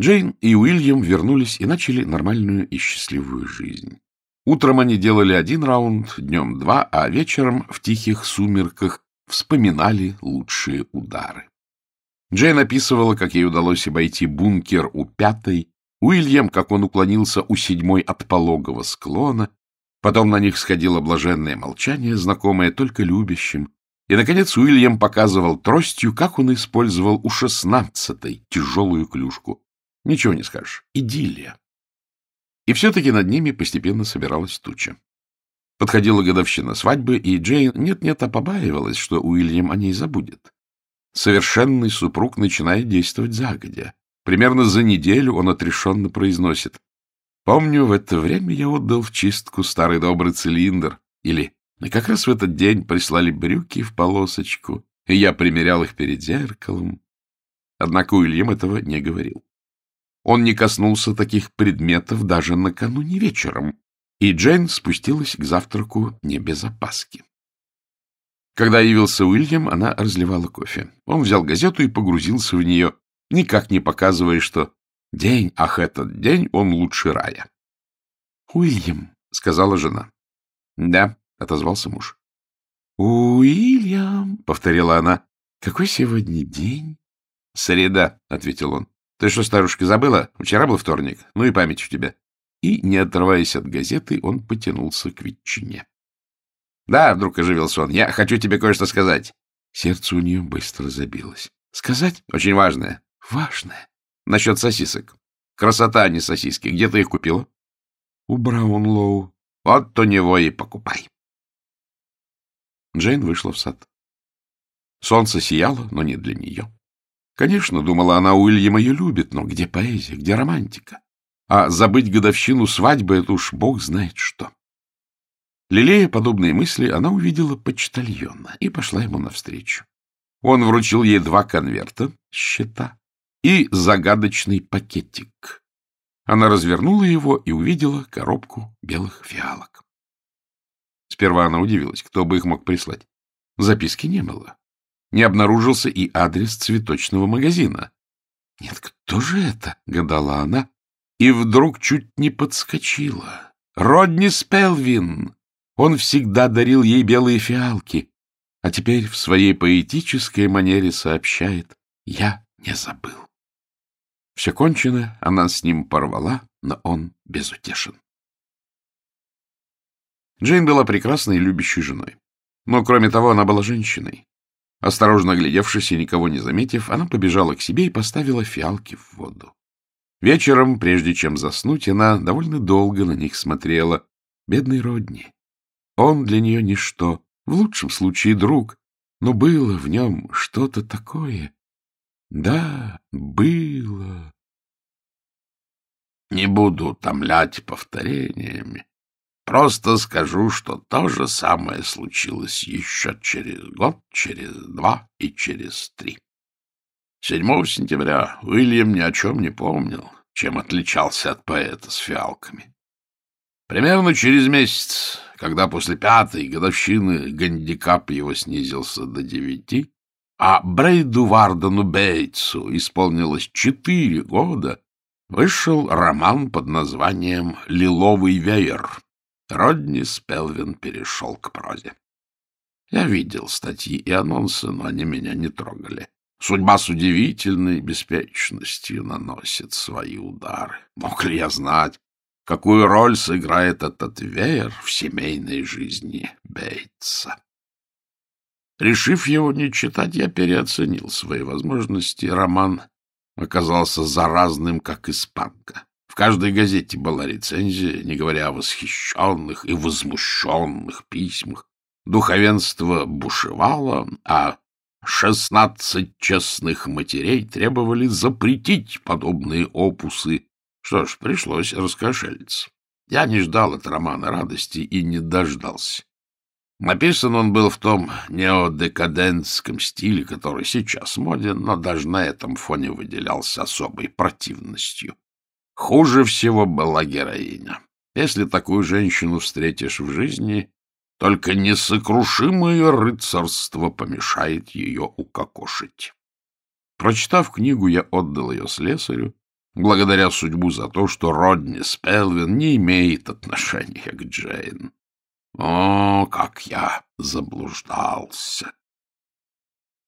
Джейн и Уильям вернулись и начали нормальную и счастливую жизнь. Утром они делали один раунд, днем два, а вечером в тихих сумерках вспоминали лучшие удары. Джейн описывала, как ей удалось обойти бункер у пятой, Уильям, как он уклонился у седьмой от пологого склона, потом на них сходило блаженное молчание, знакомое только любящим, и, наконец, Уильям показывал тростью, как он использовал у шестнадцатой тяжелую клюшку. Ничего не скажешь. Идиллия. И все-таки над ними постепенно собиралась туча. Подходила годовщина свадьбы, и Джейн нет-нет, а побаивалась, что Уильям о ней забудет. Совершенный супруг начинает действовать загодя. Примерно за неделю он отрешенно произносит. «Помню, в это время я отдал в чистку старый добрый цилиндр». Или «Как раз в этот день прислали брюки в полосочку, и я примерял их перед зеркалом». Однако Уильям этого не говорил. Он не коснулся таких предметов даже накануне вечером, и Джейн спустилась к завтраку не без опаски. Когда явился Уильям, она разливала кофе. Он взял газету и погрузился в нее, никак не показывая, что день, ах, этот день, он лучше рая. — Уильям, — сказала жена. — Да, — отозвался муж. — Уильям, — повторила она, — какой сегодня день? — Среда, — ответил он. Ты что, старушка, забыла? Вчера был вторник. Ну и память у тебя. И, не отрываясь от газеты, он потянулся к ветчине. — Да, — вдруг оживился он, — я хочу тебе кое-что сказать. Сердце у нее быстро забилось. — Сказать? — Очень важное. — Важное? — Насчет сосисок. Красота, а не сосиски. Где ты их купила? — У Браунлоу. — Вот у него и покупай. Джейн вышла в сад. Солнце сияло, но не для нее. Конечно, думала она, Уильям ее любит, но где поэзия, где романтика? А забыть годовщину свадьбы — это уж бог знает что. Лелея подобные мысли, она увидела почтальона и пошла ему навстречу. Он вручил ей два конверта, счета, и загадочный пакетик. Она развернула его и увидела коробку белых фиалок. Сперва она удивилась, кто бы их мог прислать. Записки не было не обнаружился и адрес цветочного магазина. «Нет, кто же это?» — гадала она, и вдруг чуть не подскочила. «Родни Спелвин!» Он всегда дарил ей белые фиалки, а теперь в своей поэтической манере сообщает «Я не забыл». Все кончено, она с ним порвала, но он безутешен. Джейн была прекрасной и любящей женой. Но, кроме того, она была женщиной. Осторожно оглядевшись и никого не заметив, она побежала к себе и поставила фиалки в воду. Вечером, прежде чем заснуть, она довольно долго на них смотрела. Бедный Родни. Он для нее ничто, в лучшем случае друг, но было в нем что-то такое. Да, было. Не буду утомлять повторениями. Просто скажу, что то же самое случилось еще через год, через два и через три. 7 сентября Уильям ни о чем не помнил, чем отличался от поэта с фиалками. Примерно через месяц, когда после пятой годовщины гандикап его снизился до девяти, а Брейду Вардену Бейтсу исполнилось четыре года, вышел роман под названием «Лиловый веер», Родни Спелвин перешел к прозе. Я видел статьи и анонсы, но они меня не трогали. Судьба с удивительной беспечностью наносит свои удары. Мог ли я знать, какую роль сыграет этот веер в семейной жизни Бейтса? Решив его не читать, я переоценил свои возможности. Роман оказался заразным, как испанка. Каждой газете была рецензия, не говоря о восхищенных и возмущенных письмах. Духовенство бушевало, а шестнадцать честных матерей требовали запретить подобные опусы. Что ж, пришлось раскошелиться. Я не ждал от романа радости и не дождался. Написан он был в том неодекадентском стиле, который сейчас моден, но даже на этом фоне выделялся особой противностью. Хуже всего была героиня. Если такую женщину встретишь в жизни, только несокрушимое рыцарство помешает ее укокошить. Прочитав книгу, я отдал ее слесарю, благодаря судьбу за то, что Родни Спелвин не имеет отношения к Джейн. О, как я заблуждался!